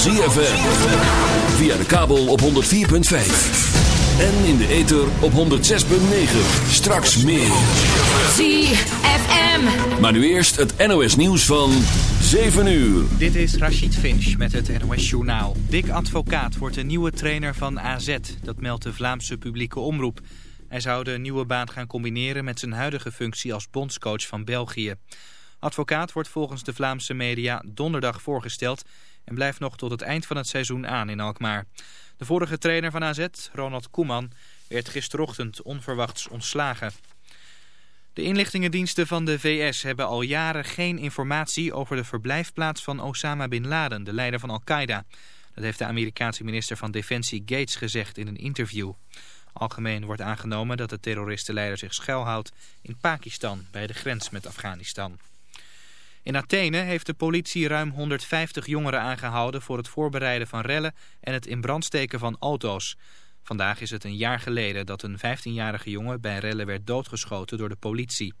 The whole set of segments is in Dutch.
ZFM. Via de kabel op 104.5. En in de ether op 106.9. Straks meer. ZFM. Maar nu eerst het NOS nieuws van 7 uur. Dit is Rachid Finch met het NOS Journaal. Dick Advocaat wordt de nieuwe trainer van AZ. Dat meldt de Vlaamse publieke omroep. Hij zou de nieuwe baan gaan combineren met zijn huidige functie als bondscoach van België. Advocaat wordt volgens de Vlaamse media donderdag voorgesteld en blijft nog tot het eind van het seizoen aan in Alkmaar. De vorige trainer van AZ, Ronald Koeman, werd gisterochtend onverwachts ontslagen. De inlichtingendiensten van de VS hebben al jaren geen informatie over de verblijfplaats van Osama Bin Laden, de leider van Al-Qaeda. Dat heeft de Amerikaanse minister van Defensie Gates gezegd in een interview. Algemeen wordt aangenomen dat de terroristenleider zich schuilhoudt in Pakistan bij de grens met Afghanistan. In Athene heeft de politie ruim 150 jongeren aangehouden voor het voorbereiden van rellen en het in brand steken van auto's. Vandaag is het een jaar geleden dat een 15-jarige jongen bij rellen werd doodgeschoten door de politie.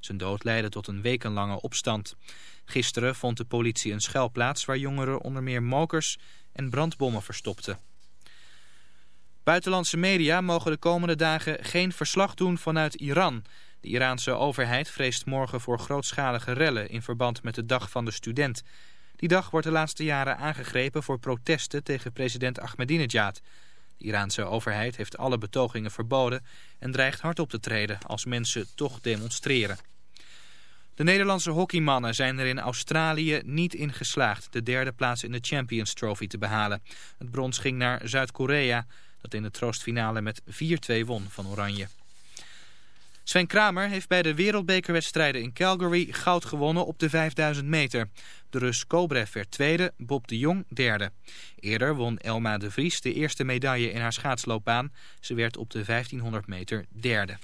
Zijn dood leidde tot een wekenlange opstand. Gisteren vond de politie een schuilplaats waar jongeren onder meer mokers en brandbommen verstopten. Buitenlandse media mogen de komende dagen geen verslag doen vanuit Iran. De Iraanse overheid vreest morgen voor grootschalige rellen in verband met de Dag van de Student. Die dag wordt de laatste jaren aangegrepen voor protesten tegen president Ahmadinejad. De Iraanse overheid heeft alle betogingen verboden en dreigt hard op te treden als mensen toch demonstreren. De Nederlandse hockeymannen zijn er in Australië niet in geslaagd de derde plaats in de Champions Trophy te behalen. Het brons ging naar Zuid-Korea dat in de troostfinale met 4-2 won van Oranje. Sven Kramer heeft bij de wereldbekerwedstrijden in Calgary goud gewonnen op de 5000 meter. De Rus Kobrev werd tweede, Bob de Jong derde. Eerder won Elma de Vries de eerste medaille in haar schaatsloopbaan. Ze werd op de 1500 meter derde.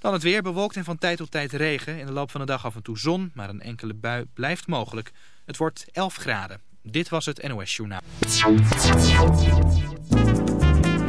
Dan het weer bewolkt en van tijd tot tijd regen. In de loop van de dag af en toe zon, maar een enkele bui blijft mogelijk. Het wordt 11 graden. Dit was het NOS Journaal.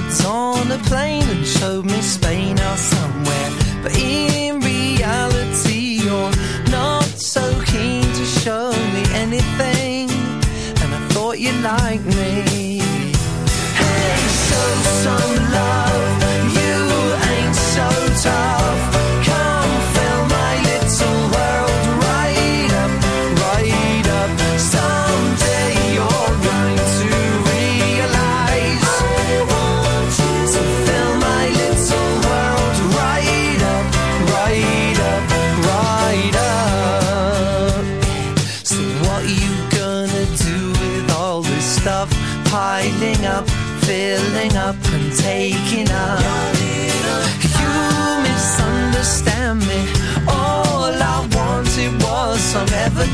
Southwards on a plane and showed me Spain or somewhere. But in reality, you're not so keen to show me anything. And I thought you liked me.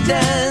That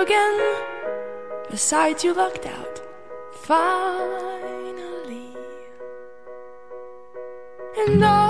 again. Besides you locked out. Finally. And all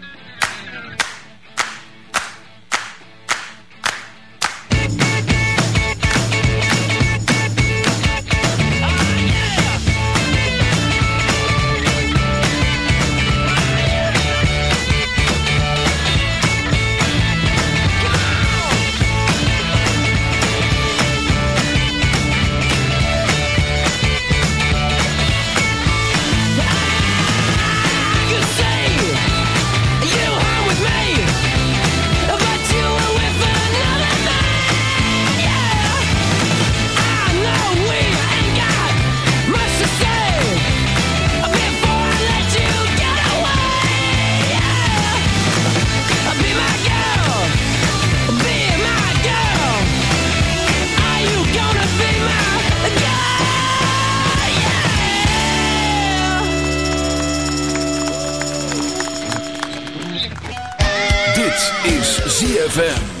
ZFM.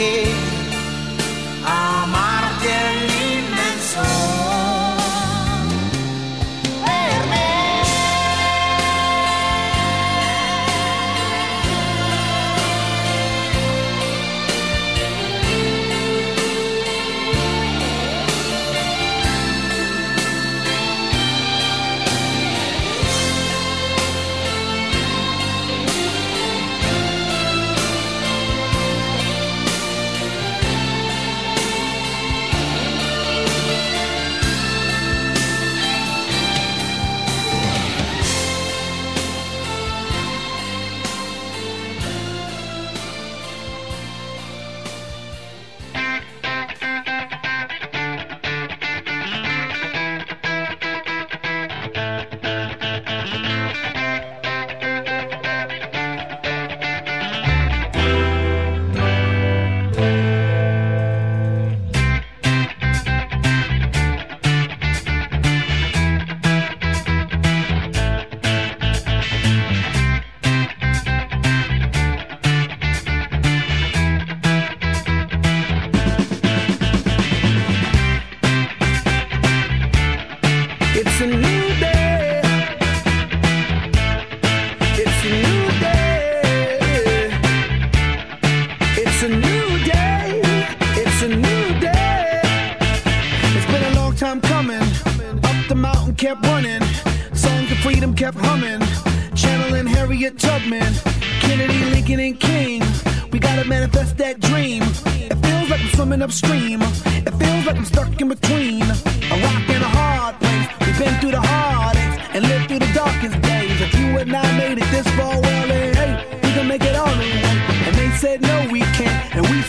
hey.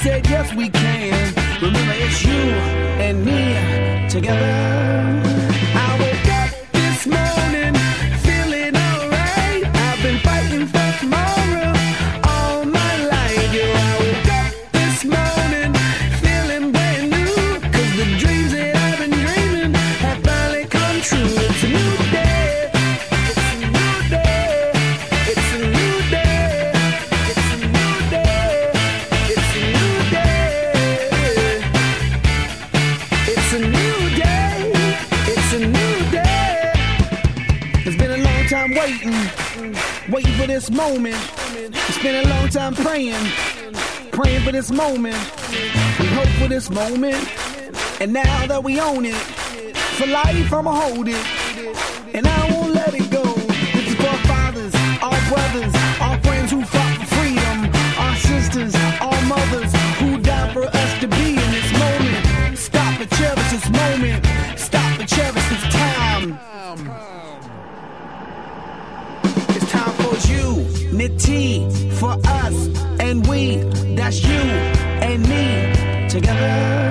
said yes we can. Remember it's you and me together. moment. It's been a long time praying, praying for this moment. We hope for this moment, and now that we own it, for life I'ma hold it, and I won't let it go. This is for fathers, our brothers, our friends who fought for freedom, our sisters, our mothers who died for us to be in this moment. Stop and cherish this moment. that's you and me together.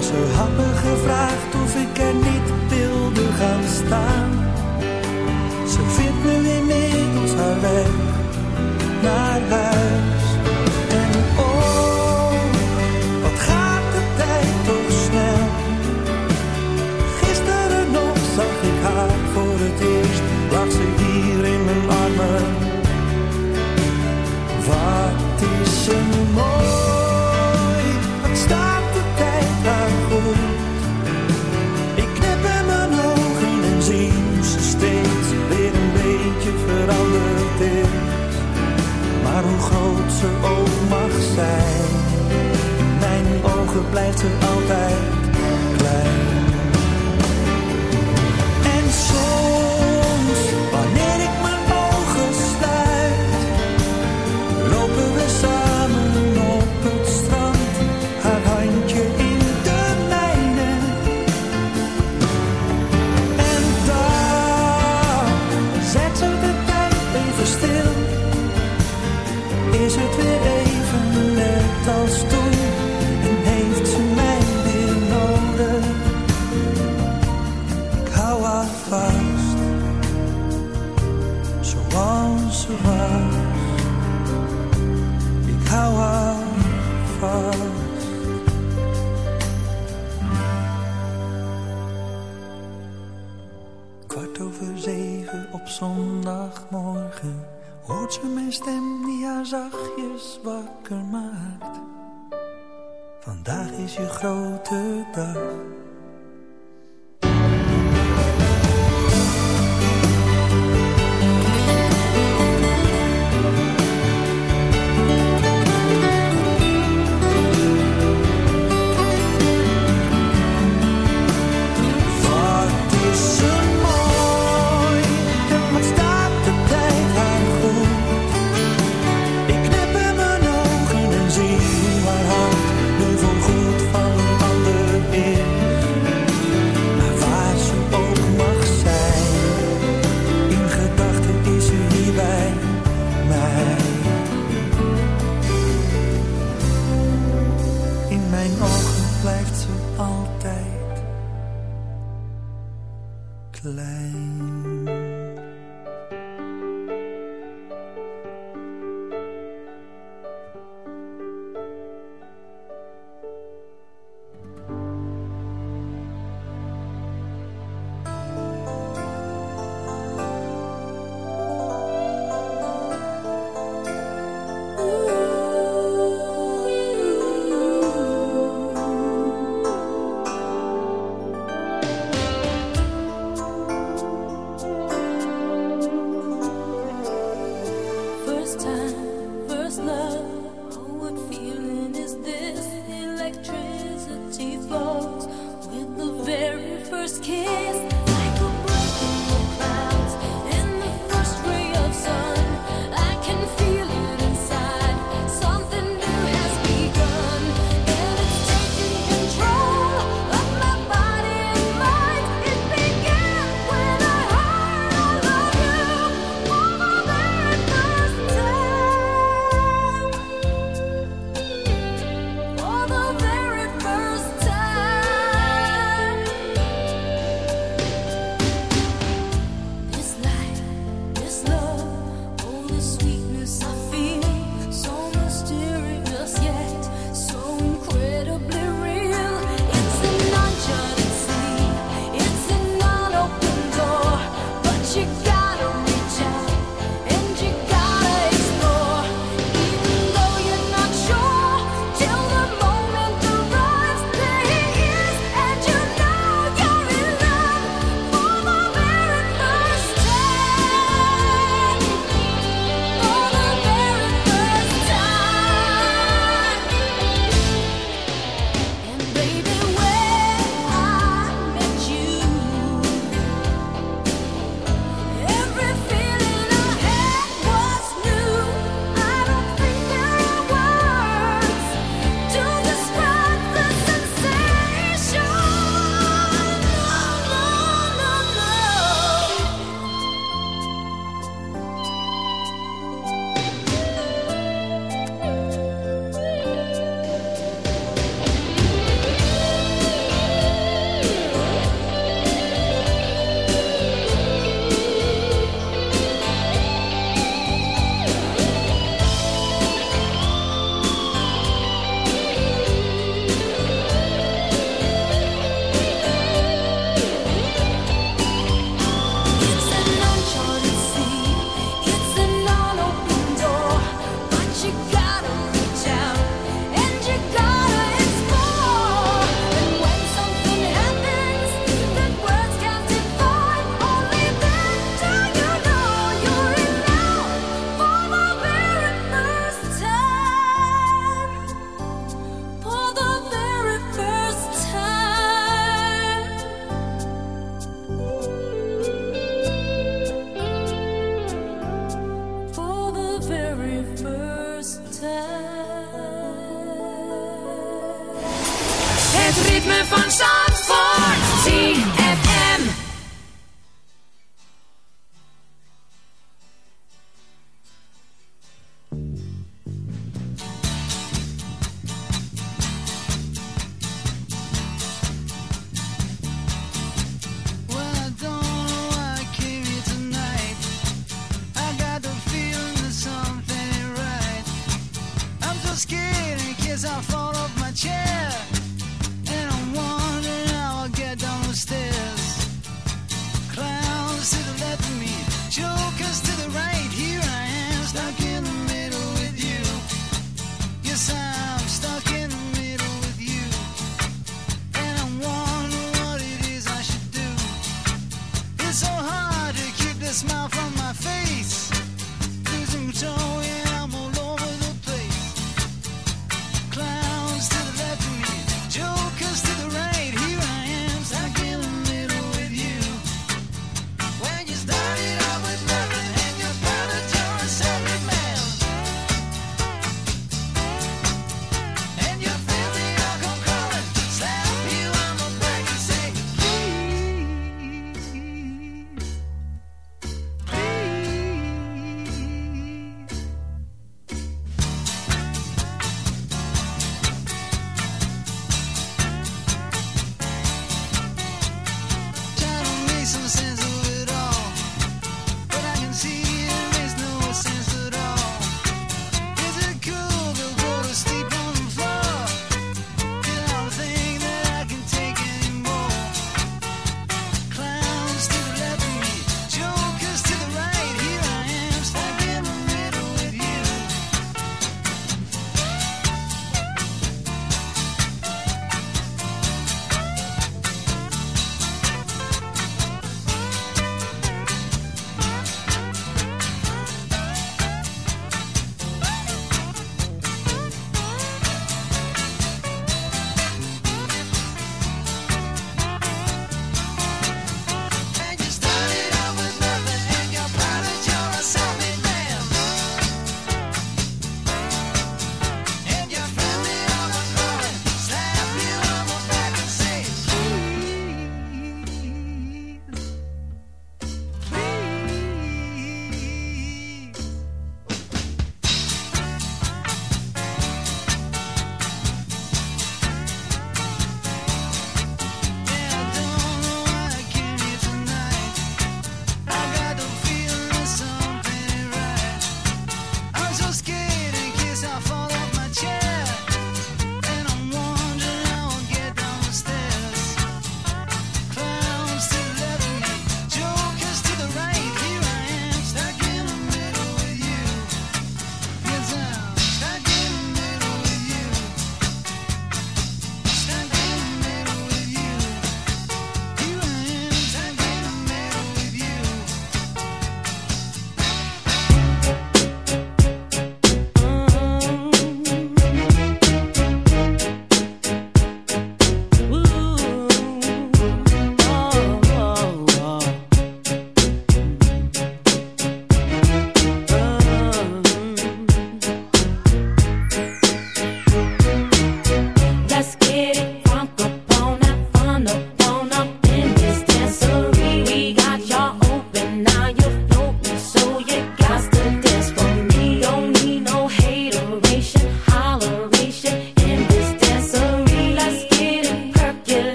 Ze had me gevraagd of ik er niet wilde gaan staan. Ze vindt nu inmiddels haar weg naar huis. ogen blijft altijd klein. En zo. is je grote dag. first time, first love. Oh, what feeling is this? Electricity flows with the very first kiss.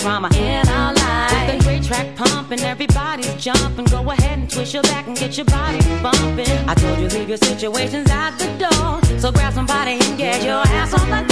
drama in our life, With the great track pumping, everybody's jumping. Go ahead and twist your back and get your body bumping. I told you leave your situations at the door, so grab somebody and get your ass on the